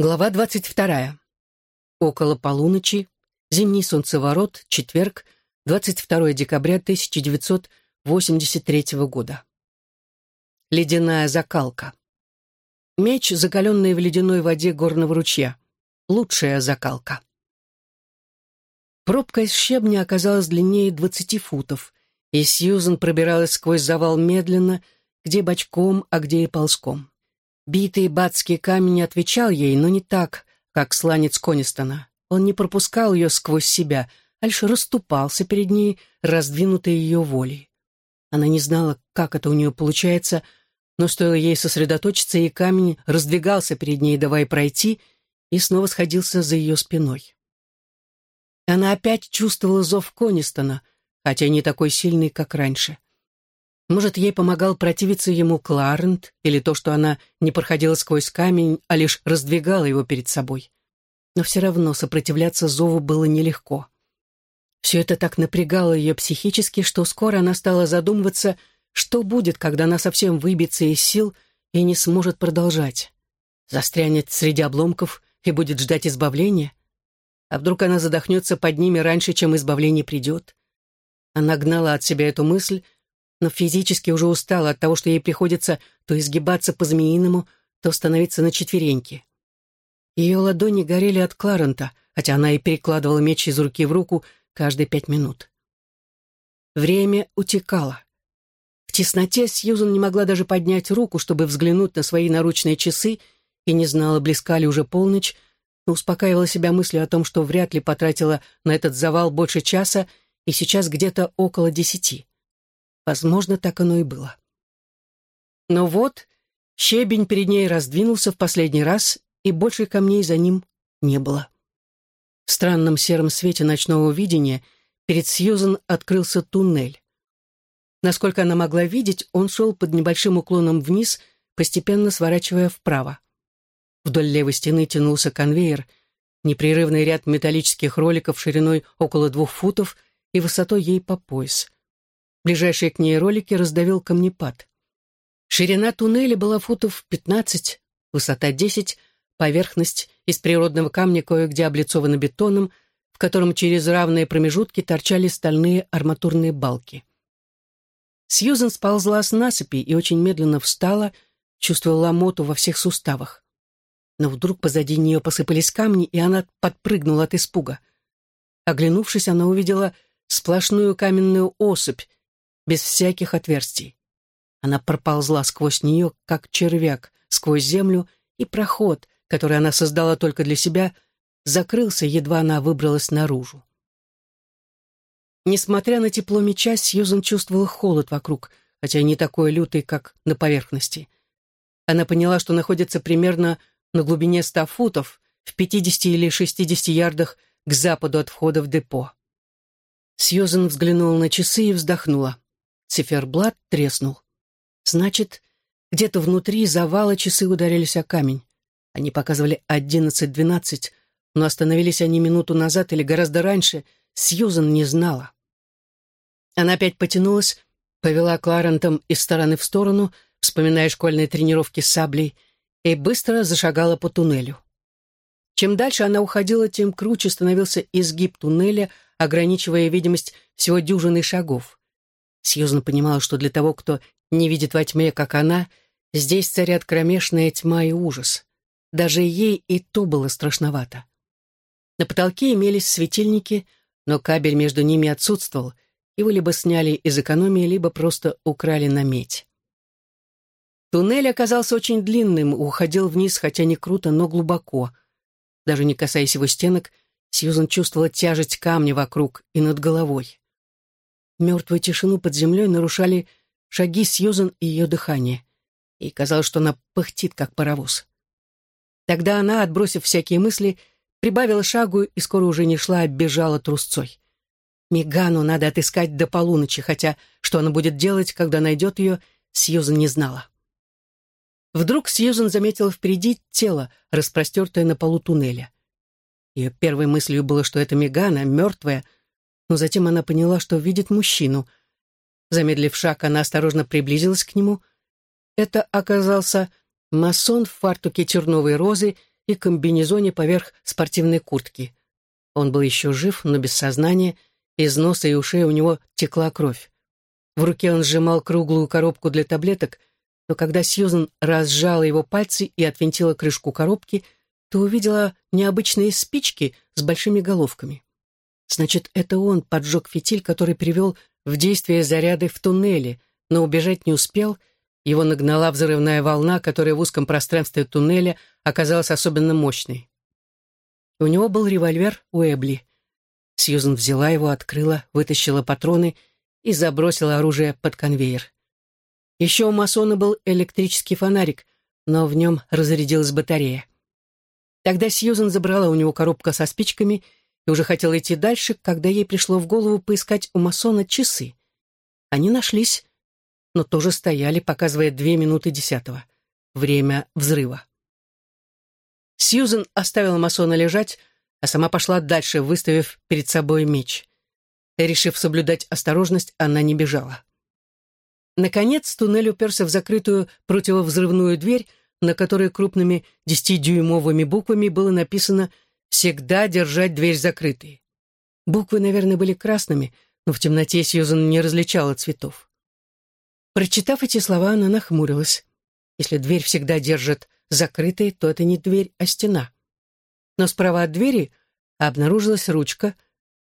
Глава двадцать вторая. Около полуночи. Зимний солнцеворот. Четверг. 22 декабря 1983 года. Ледяная закалка. Меч, закаленный в ледяной воде горного ручья. Лучшая закалка. Пробка из щебня оказалась длиннее двадцати футов, и Сьюзен пробиралась сквозь завал медленно, где бочком, а где и ползком. Битый батский камень отвечал ей, но не так, как сланец Конистона. Он не пропускал ее сквозь себя, а лишь расступался перед ней, раздвинутой ее волей. Она не знала, как это у нее получается, но стоило ей сосредоточиться, и камень раздвигался перед ней, давая пройти, и снова сходился за ее спиной. Она опять чувствовала зов Конистона, хотя не такой сильный, как раньше. Может, ей помогал противиться ему Кларент, или то, что она не проходила сквозь камень, а лишь раздвигала его перед собой. Но все равно сопротивляться зову было нелегко. Все это так напрягало ее психически, что скоро она стала задумываться, что будет, когда она совсем выбьется из сил и не сможет продолжать. Застрянет среди обломков и будет ждать избавления? А вдруг она задохнется под ними раньше, чем избавление придет? Она гнала от себя эту мысль, но физически уже устала от того, что ей приходится то изгибаться по-змеиному, то становиться на четвереньки. Ее ладони горели от Кларента, хотя она и перекладывала меч из руки в руку каждые пять минут. Время утекало. В тесноте Сьюзан не могла даже поднять руку, чтобы взглянуть на свои наручные часы, и не знала, близка ли уже полночь, но успокаивала себя мыслью о том, что вряд ли потратила на этот завал больше часа, и сейчас где-то около десяти. Возможно, так оно и было. Но вот щебень перед ней раздвинулся в последний раз, и больше камней за ним не было. В странном сером свете ночного видения перед Сьюзен открылся туннель. Насколько она могла видеть, он шел под небольшим уклоном вниз, постепенно сворачивая вправо. Вдоль левой стены тянулся конвейер, непрерывный ряд металлических роликов шириной около двух футов и высотой ей по пояс. Ближайшие к ней ролики раздавил камнепад. Ширина туннеля была футов 15, высота 10, поверхность из природного камня кое-где облицована бетоном, в котором через равные промежутки торчали стальные арматурные балки. Сьюзен сползла с насыпи и очень медленно встала, чувствуя ломоту во всех суставах. Но вдруг позади нее посыпались камни, и она подпрыгнула от испуга. Оглянувшись, она увидела сплошную каменную осыпь, без всяких отверстий. Она проползла сквозь нее, как червяк, сквозь землю, и проход, который она создала только для себя, закрылся, едва она выбралась наружу. Несмотря на тепло меча, Сьюзан чувствовала холод вокруг, хотя не такой лютый, как на поверхности. Она поняла, что находится примерно на глубине ста футов, в пятидесяти или шестидесяти ярдах к западу от входа в депо. Сьюзан взглянула на часы и вздохнула. Циферблат треснул. Значит, где-то внутри завала часы ударились о камень. Они показывали одиннадцать-двенадцать, но остановились они минуту назад или гораздо раньше, Сьюзан не знала. Она опять потянулась, повела Кларентом из стороны в сторону, вспоминая школьные тренировки с саблей, и быстро зашагала по туннелю. Чем дальше она уходила, тем круче становился изгиб туннеля, ограничивая видимость всего дюжины шагов. Сьюзан понимала, что для того, кто не видит во тьме, как она, здесь царят кромешная тьма и ужас. Даже ей и то было страшновато. На потолке имелись светильники, но кабель между ними отсутствовал, его либо сняли из экономии, либо просто украли на медь. Туннель оказался очень длинным, уходил вниз, хотя не круто, но глубоко. Даже не касаясь его стенок, Сьюзан чувствовала тяжесть камня вокруг и над головой. Мертвую тишину под землей нарушали шаги Сьюзан и ее дыхание. И казалось, что она пыхтит, как паровоз. Тогда она, отбросив всякие мысли, прибавила шагу и скоро уже не шла, а бежала трусцой. Мегану надо отыскать до полуночи, хотя что она будет делать, когда найдет ее, Сьюзан не знала. Вдруг Сьюзан заметила впереди тело, распростертое на полу туннеля. Ее первой мыслью было, что это Мегана, мертвая, но затем она поняла, что видит мужчину. Замедлив шаг, она осторожно приблизилась к нему. Это оказался масон в фартуке терновой розы и комбинезоне поверх спортивной куртки. Он был еще жив, но без сознания, из носа и ушей у него текла кровь. В руке он сжимал круглую коробку для таблеток, но когда Сьюзен разжала его пальцы и отвинтила крышку коробки, то увидела необычные спички с большими головками. Значит, это он поджег фитиль, который привел в действие заряды в туннеле, но убежать не успел, его нагнала взрывная волна, которая в узком пространстве туннеля оказалась особенно мощной. У него был револьвер Уэбли. Сьюзен взяла его, открыла, вытащила патроны и забросила оружие под конвейер. Еще у масона был электрический фонарик, но в нем разрядилась батарея. Тогда Сьюзен забрала у него коробка со спичками и уже хотела идти дальше, когда ей пришло в голову поискать у масона часы. Они нашлись, но тоже стояли, показывая две минуты десятого. Время взрыва. Сьюзен оставила масона лежать, а сама пошла дальше, выставив перед собой меч. Решив соблюдать осторожность, она не бежала. Наконец, туннель уперся в закрытую противовзрывную дверь, на которой крупными десятидюймовыми буквами было написано «Всегда держать дверь закрытой». Буквы, наверное, были красными, но в темноте Сьюзан не различала цветов. Прочитав эти слова, она нахмурилась. Если дверь всегда держит закрытой, то это не дверь, а стена. Но справа от двери обнаружилась ручка.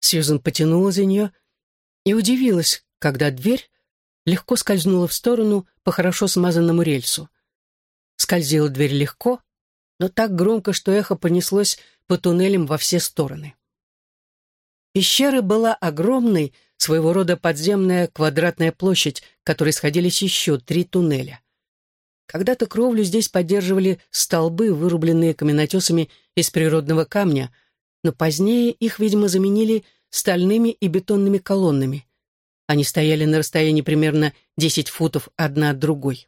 Сьюзан потянула за нее и удивилась, когда дверь легко скользнула в сторону по хорошо смазанному рельсу. Скользила дверь легко, но так громко, что эхо понеслось по туннелям во все стороны. Пещера была огромной, своего рода подземная квадратная площадь, к которой сходились еще три туннеля. Когда-то кровлю здесь поддерживали столбы, вырубленные каменотесами из природного камня, но позднее их, видимо, заменили стальными и бетонными колоннами. Они стояли на расстоянии примерно 10 футов одна от другой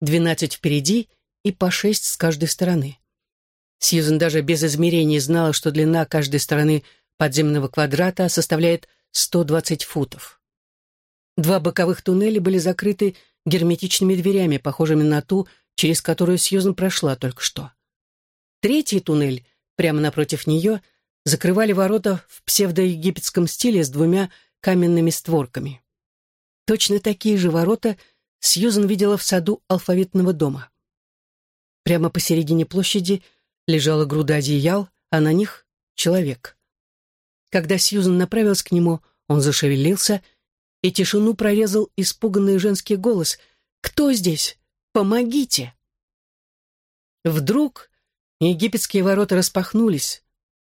двенадцать впереди и по шесть с каждой стороны. Сьюзен даже без измерений знала, что длина каждой стороны подземного квадрата составляет 120 футов. Два боковых туннеля были закрыты герметичными дверями, похожими на ту, через которую Сьюзен прошла только что. Третий туннель, прямо напротив нее, закрывали ворота в псевдоегипетском стиле с двумя каменными створками. Точно такие же ворота — Сьюзен видела в саду алфавитного дома. Прямо посередине площади лежала груда одеял, а на них — человек. Когда Сьюзен направилась к нему, он зашевелился, и тишину прорезал испуганный женский голос «Кто здесь? Помогите!» Вдруг египетские ворота распахнулись,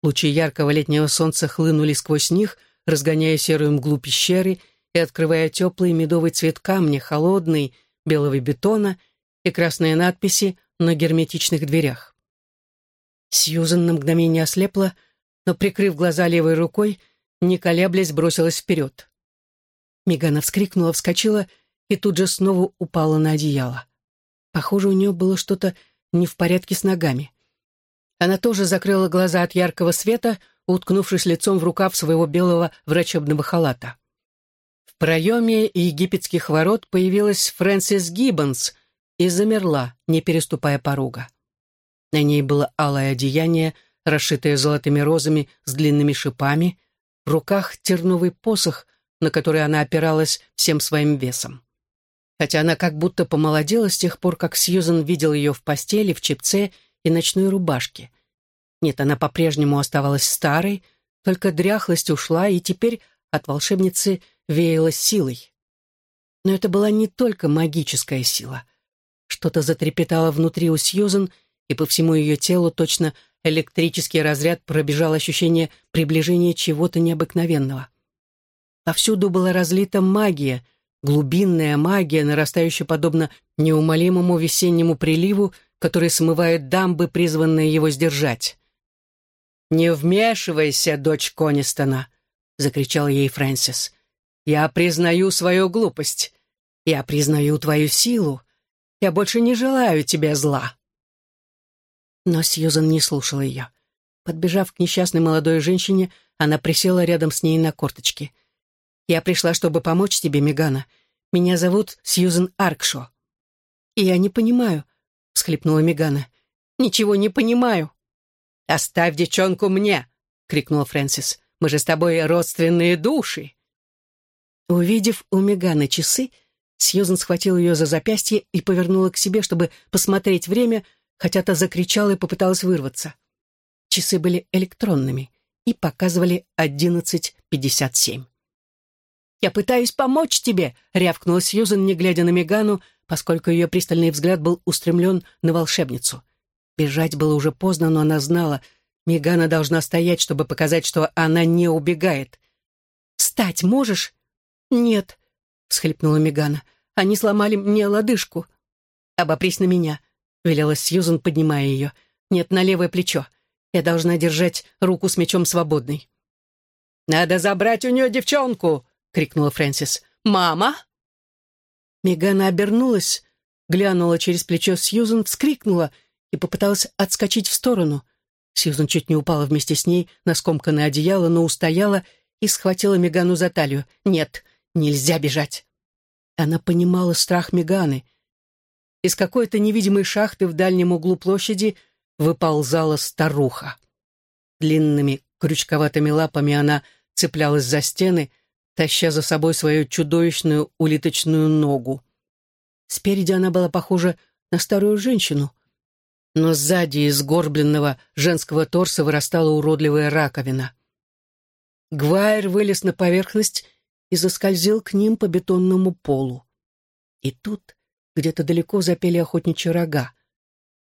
лучи яркого летнего солнца хлынули сквозь них, разгоняя серую мглу пещеры — и открывая теплый медовый цвет камня, холодный, белого бетона и красные надписи на герметичных дверях. Сьюзан на мгновение ослепла, но, прикрыв глаза левой рукой, не колеблясь, бросилась вперед. Мегана вскрикнула, вскочила и тут же снова упала на одеяло. Похоже, у нее было что-то не в порядке с ногами. Она тоже закрыла глаза от яркого света, уткнувшись лицом в рукав своего белого врачебного халата. В проеме египетских ворот появилась Фрэнсис Гиббонс и замерла, не переступая порога. На ней было алое одеяние, расшитое золотыми розами с длинными шипами, в руках терновый посох, на который она опиралась всем своим весом. Хотя она как будто помолодела с тех пор, как Сьюзен видел ее в постели, в чепце и ночной рубашке. Нет, она по-прежнему оставалась старой, только дряхлость ушла, и теперь от волшебницы веяло силой. Но это была не только магическая сила. Что-то затрепетало внутри у Сьюзен, и по всему ее телу точно электрический разряд пробежал ощущение приближения чего-то необыкновенного. Повсюду была разлита магия, глубинная магия, нарастающая подобно неумолимому весеннему приливу, который смывает дамбы, призванные его сдержать. «Не вмешивайся, дочь Конистона!» — закричал ей Фрэнсис. Я признаю свою глупость. Я признаю твою силу. Я больше не желаю тебе зла». Но Сьюзан не слушала ее. Подбежав к несчастной молодой женщине, она присела рядом с ней на корточки. «Я пришла, чтобы помочь тебе, Мегана. Меня зовут Сьюзан Аркшо». «И я не понимаю», — всхлипнула Мегана. «Ничего не понимаю». «Оставь девчонку мне!» — крикнула Фрэнсис. «Мы же с тобой родственные души!» Увидев у Меганы часы, Сьюзен схватила ее за запястье и повернула к себе, чтобы посмотреть время, хотя та закричала и попыталась вырваться. Часы были электронными и показывали одиннадцать пятьдесят семь. «Я пытаюсь помочь тебе!» — рявкнула Сьюзен, не глядя на Мегану, поскольку ее пристальный взгляд был устремлен на волшебницу. Бежать было уже поздно, но она знала, Мегана должна стоять, чтобы показать, что она не убегает. «Встать можешь?» «Нет», — всхлипнула Мегана. «Они сломали мне лодыжку». «Обопрись на меня», — велела Сьюзан, поднимая ее. «Нет, на левое плечо. Я должна держать руку с мечом свободной». «Надо забрать у нее девчонку!» — крикнула Фрэнсис. «Мама!» Мегана обернулась, глянула через плечо Сьюзан, вскрикнула и попыталась отскочить в сторону. Сьюзан чуть не упала вместе с ней на скомканное одеяло, но устояла и схватила Мегану за талию. «Нет, нельзя бежать!» Она понимала страх Меганы. Из какой-то невидимой шахты в дальнем углу площади выползала старуха. Длинными крючковатыми лапами она цеплялась за стены, таща за собой свою чудовищную улиточную ногу. Спереди она была похожа на старую женщину, но сзади из горбленного женского торса вырастала уродливая раковина. Гвайр вылез на поверхность и заскользил к ним по бетонному полу. И тут где-то далеко запели охотничьи рога.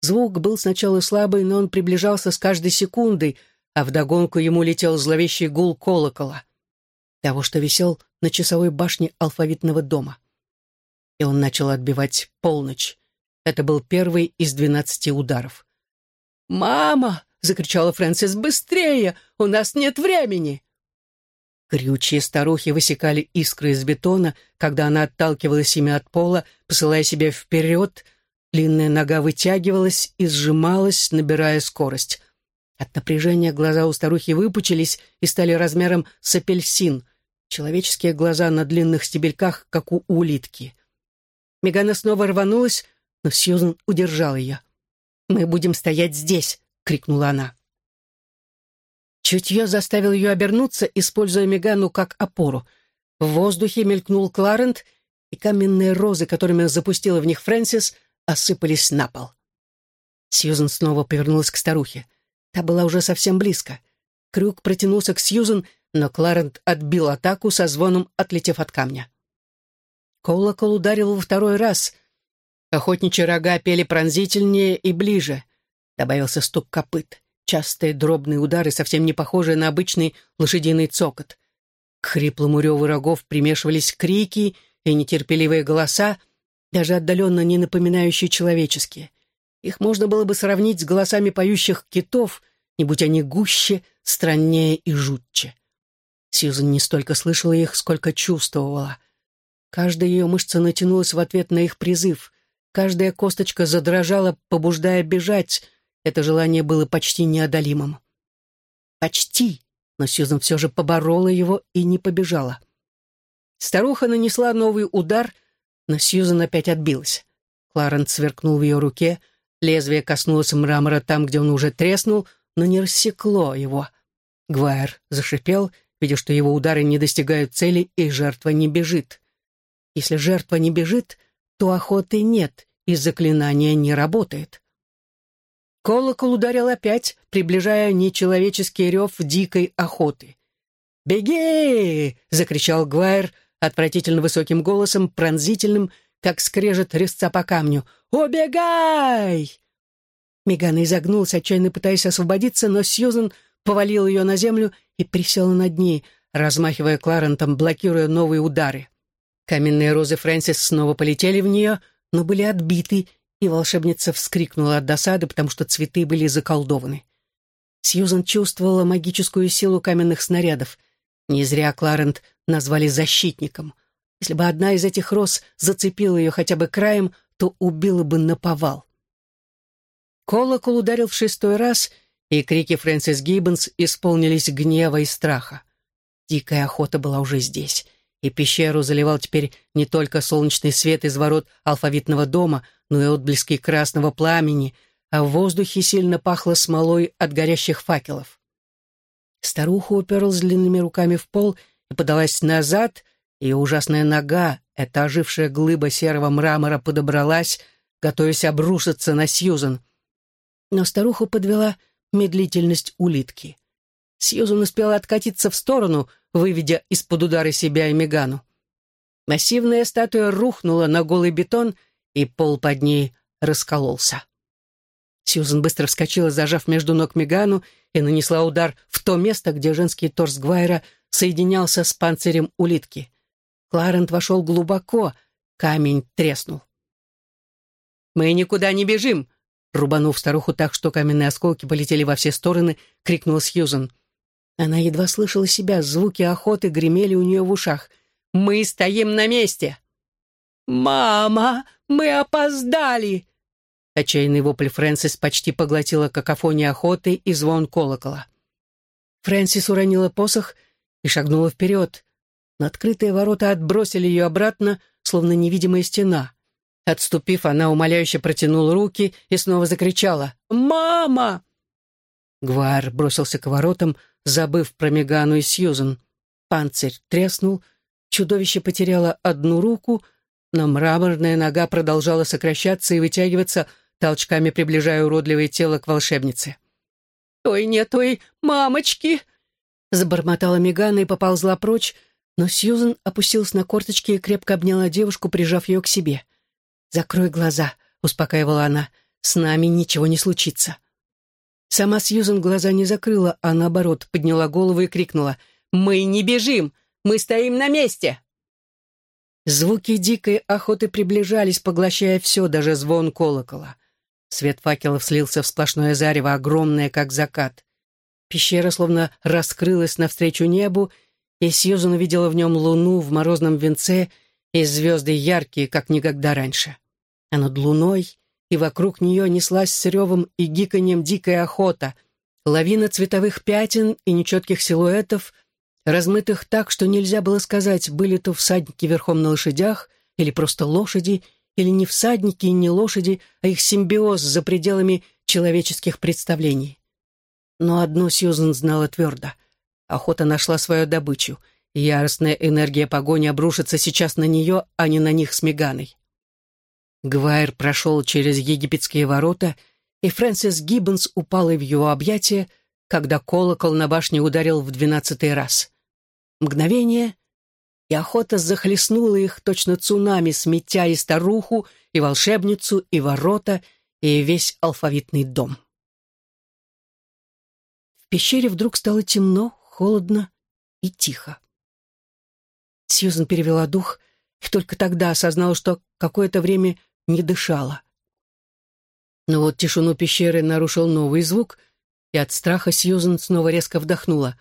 Звук был сначала слабый, но он приближался с каждой секундой, а вдогонку ему летел зловещий гул колокола того, что висел на часовой башне алфавитного дома. И он начал отбивать полночь. Это был первый из двенадцати ударов. «Мама!» — закричала Фрэнсис. «Быстрее! У нас нет времени!» Крючья старухи высекали искры из бетона, когда она отталкивалась ими от пола, посылая себя вперед. Длинная нога вытягивалась и сжималась, набирая скорость. От напряжения глаза у старухи выпучились и стали размером с апельсин человеческие глаза на длинных стебельках, как у улитки. Мегана снова рванулась, но Сьюзен удержал ее. «Мы будем стоять здесь!» — крикнула она. Чутье заставил ее обернуться, используя Мегану как опору. В воздухе мелькнул Кларент, и каменные розы, которыми запустила в них Фрэнсис, осыпались на пол. Сьюзен снова повернулась к старухе. Та была уже совсем близко. Крюк протянулся к Сьюзен, но Кларент отбил атаку со звоном, отлетев от камня. Колокол ударил во второй раз. Охотничьи рога пели пронзительнее и ближе. Добавился стук копыт, частые дробные удары, совсем не похожие на обычный лошадиный цокот. К хриплому реву рогов примешивались крики и нетерпеливые голоса, даже отдаленно не напоминающие человеческие. Их можно было бы сравнить с голосами поющих китов, не будь они гуще, страннее и жутче. Сьюзан не столько слышала их, сколько чувствовала. Каждая ее мышца натянулась в ответ на их призыв. Каждая косточка задрожала, побуждая бежать. Это желание было почти неодолимым. Почти, но Сьюзан все же поборола его и не побежала. Старуха нанесла новый удар, но Сьюзан опять отбилась. Кларенс сверкнул в ее руке, лезвие коснулось мрамора там, где он уже треснул, но не рассекло его. Гвайер зашипел — видя, что его удары не достигают цели и жертва не бежит. Если жертва не бежит, то охоты нет, и заклинание не работает. Колокол ударил опять, приближая нечеловеческий рев дикой охоты. «Беги!» — закричал Гвайр отвратительно высоким голосом, пронзительным, как скрежет резца по камню. «Убегай!» Мегана изогнулась, отчаянно пытаясь освободиться, но Сьюзен повалил ее на землю и присела над ней, размахивая Кларентом, блокируя новые удары. Каменные розы Фрэнсис снова полетели в нее, но были отбиты, и волшебница вскрикнула от досады, потому что цветы были заколдованы. Сьюзан чувствовала магическую силу каменных снарядов. Не зря Кларент назвали защитником. Если бы одна из этих роз зацепила ее хотя бы краем, то убила бы наповал. Колокол ударил в шестой раз — и крики Фрэнсис Гиббонс исполнились гнева и страха. Дикая охота была уже здесь, и пещеру заливал теперь не только солнечный свет из ворот алфавитного дома, но и отблески красного пламени, а в воздухе сильно пахло смолой от горящих факелов. Старуха уперлась длинными руками в пол и подалась назад, и ужасная нога, эта ожившая глыба серого мрамора, подобралась, готовясь обрушиться на Сьюзан. Но старуху подвела медлительность улитки. Сьюзан успела откатиться в сторону, выведя из-под удара себя и Мегану. Массивная статуя рухнула на голый бетон, и пол под ней раскололся. Сьюзан быстро вскочила, зажав между ног Мегану, и нанесла удар в то место, где женский торс Гвайра соединялся с панцирем улитки. Кларент вошел глубоко, камень треснул. «Мы никуда не бежим!» Рубанув старуху так, что каменные осколки полетели во все стороны, крикнула Сьюзан. Она едва слышала себя, звуки охоты гремели у нее в ушах. «Мы стоим на месте!» «Мама, мы опоздали!» Отчаянный вопль Фрэнсис почти поглотила какофония охоты и звон колокола. Фрэнсис уронила посох и шагнула вперед. Но открытые ворота отбросили ее обратно, словно невидимая стена. Отступив, она умоляюще протянула руки и снова закричала «Мама!». Гвар бросился к воротам, забыв про Мегану и Сьюзен. Панцирь треснул, чудовище потеряло одну руку, но мраморная нога продолжала сокращаться и вытягиваться, толчками приближая уродливое тело к волшебнице. «Ой, нет, ой, мамочки!» Забормотала Мегана и поползла прочь, но Сьюзен опустилась на корточки и крепко обняла девушку, прижав ее к себе. «Закрой глаза», — успокаивала она, — «с нами ничего не случится». Сама Сьюзен глаза не закрыла, а наоборот подняла голову и крикнула «Мы не бежим! Мы стоим на месте!» Звуки дикой охоты приближались, поглощая все, даже звон колокола. Свет факелов слился в сплошное зарево, огромное, как закат. Пещера словно раскрылась навстречу небу, и Сьюзан увидела в нем луну в морозном венце и звезды яркие, как никогда раньше. А над луной и вокруг нее неслась с ревом и гиканьем дикая охота, лавина цветовых пятен и нечетких силуэтов, размытых так, что нельзя было сказать, были то всадники верхом на лошадях или просто лошади, или не всадники и не лошади, а их симбиоз за пределами человеческих представлений. Но одно Сьюзен знала твердо. Охота нашла свою добычу, и яростная энергия погони обрушится сейчас на нее, а не на них с Меганой. Гвайр прошел через египетские ворота, и Фрэнсис Гиббонс упала в его объятия, когда колокол на башне ударил в двенадцатый раз. Мгновение, и охота захлестнула их точно цунами, сметя и старуху, и волшебницу, и ворота, и весь алфавитный дом. В пещере вдруг стало темно, холодно и тихо. Сьюзен перевела дух и только тогда осознала, что какое-то время не дышала. Но вот тишину пещеры нарушил новый звук, и от страха Сьюзен снова резко вдохнула.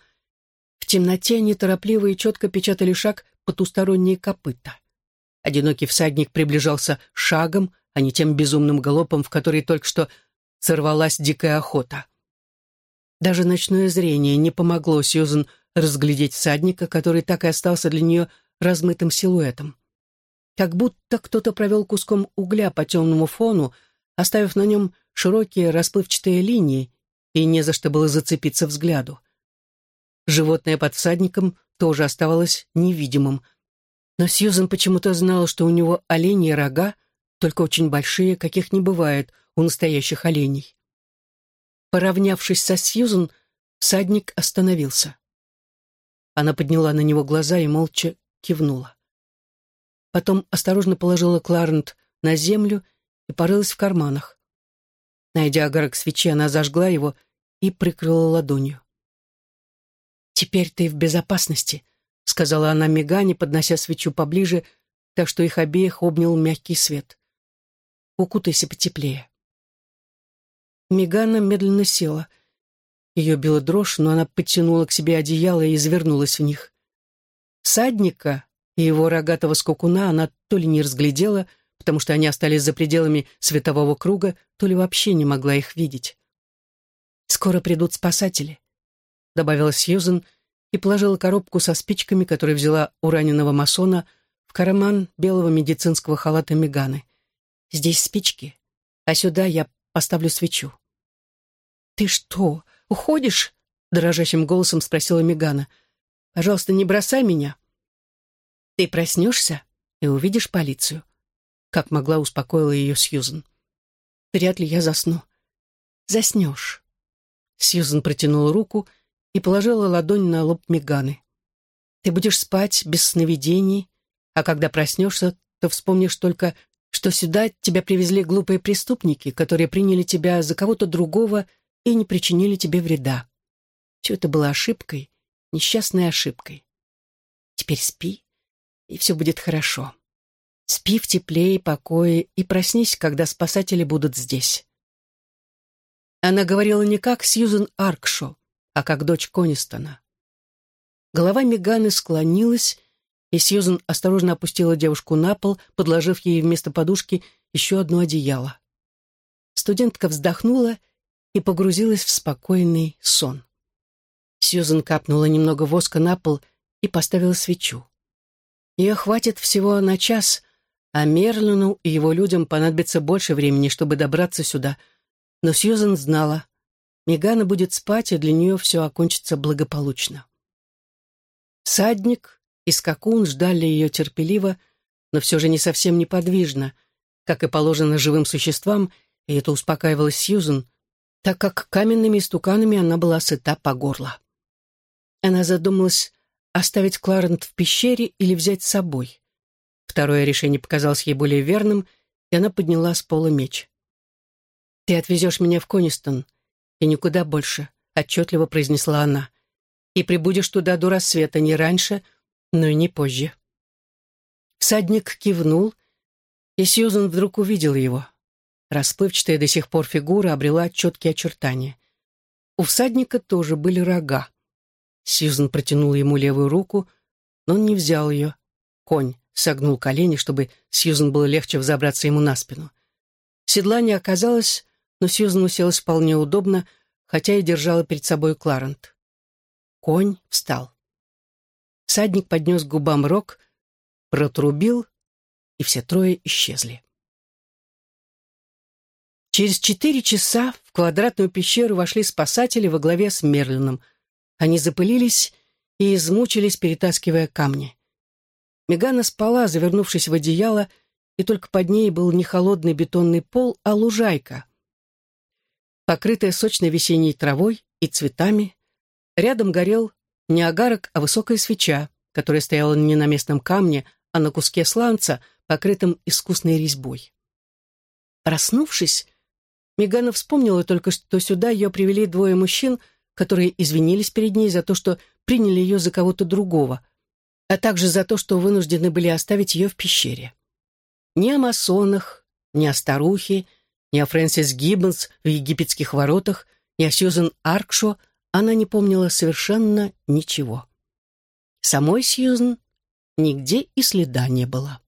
В темноте неторопливо и четко печатали шаг потусторонние копыта. Одинокий всадник приближался шагом, а не тем безумным галопом, в который только что сорвалась дикая охота. Даже ночное зрение не помогло Сьюзен разглядеть всадника, который так и остался для нее размытым силуэтом. Как будто кто-то провел куском угля по темному фону, оставив на нем широкие расплывчатые линии, и не за что было зацепиться взгляду. Животное под всадником тоже оставалось невидимым. Но Сьюзен почему-то знала, что у него оленьи рога, только очень большие, каких не бывает у настоящих оленей. Поравнявшись со Сьюзен, всадник остановился. Она подняла на него глаза и молча кивнула. Потом осторожно положила Кларент на землю и порылась в карманах. Найдя огарок свечи, она зажгла его и прикрыла ладонью. «Теперь ты в безопасности», — сказала она Мегане, поднося свечу поближе, так что их обеих обнял мягкий свет. «Укутайся потеплее». Мегана медленно села. Ее била дрожь, но она подтянула к себе одеяло и извернулась в них. Садника и его рогатого скокуна она то ли не разглядела, потому что они остались за пределами светового круга, то ли вообще не могла их видеть. «Скоро придут спасатели добавила Сьюзен и положила коробку со спичками, которую взяла у раненого масона, в карман белого медицинского халата Меганы. «Здесь спички, а сюда я поставлю свечу». «Ты что, уходишь?» — дрожащим голосом спросила Мегана. «Пожалуйста, не бросай меня». «Ты проснешься и увидишь полицию», — как могла успокоила ее Сьюзен. «Вряд ли я засну». «Заснешь». Сьюзен протянула руку и положила ладонь на лоб Меганы. «Ты будешь спать без сновидений, а когда проснешься, то вспомнишь только, что сюда тебя привезли глупые преступники, которые приняли тебя за кого-то другого и не причинили тебе вреда. Все это было ошибкой, несчастной ошибкой. Теперь спи, и все будет хорошо. Спи в тепле и покое и проснись, когда спасатели будут здесь. Она говорила не как Сьюзен Аркшо, а как дочь Конистона. Голова Меганы склонилась, и Сьюзен осторожно опустила девушку на пол, подложив ей вместо подушки еще одно одеяло. Студентка вздохнула и погрузилась в спокойный сон. Сьюзен капнула немного воска на пол и поставила свечу. Ее хватит всего на час, а Мерлину и его людям понадобится больше времени, чтобы добраться сюда. Но Сьюзен знала, Мегана будет спать, и для нее все окончится благополучно. Садник и скакун ждали ее терпеливо, но все же не совсем неподвижно, как и положено живым существам, и это успокаивало Сьюзен, так как каменными стуканами она была сыта по горло. Она задумалась, оставить Кларент в пещере или взять с собой. Второе решение показалось ей более верным, и она подняла с пола меч. «Ты отвезешь меня в Конистон, и никуда больше», — отчетливо произнесла она. «И прибудешь туда до рассвета, не раньше, но и не позже». Всадник кивнул, и Сьюзан вдруг увидел его. Расплывчатая до сих пор фигура обрела четкие очертания. У всадника тоже были рога. Сьюзен протянул ему левую руку, но он не взял ее. Конь согнул колени, чтобы Сьюзен было легче взобраться ему на спину. Седла не оказалось, но Сьюзен уселась вполне удобно, хотя и держала перед собой Кларент. Конь встал. Всадник поднес к губам рог, протрубил, и все трое исчезли. Через четыре часа в квадратную пещеру вошли спасатели во главе с Мерлином. Они запылились и измучились, перетаскивая камни. Мегана спала, завернувшись в одеяло, и только под ней был не холодный бетонный пол, а лужайка. Покрытая сочной весенней травой и цветами, рядом горел не агарок, а высокая свеча, которая стояла не на местном камне, а на куске сланца, покрытом искусной резьбой. Проснувшись, Мегана вспомнила только, что сюда ее привели двое мужчин, которые извинились перед ней за то, что приняли ее за кого-то другого, а также за то, что вынуждены были оставить ее в пещере. Ни о масонах, ни о старухе, ни о Фрэнсис Гиббонс в египетских воротах, ни о Сьюзен Аркшо она не помнила совершенно ничего. Самой Сьюзен нигде и следа не было.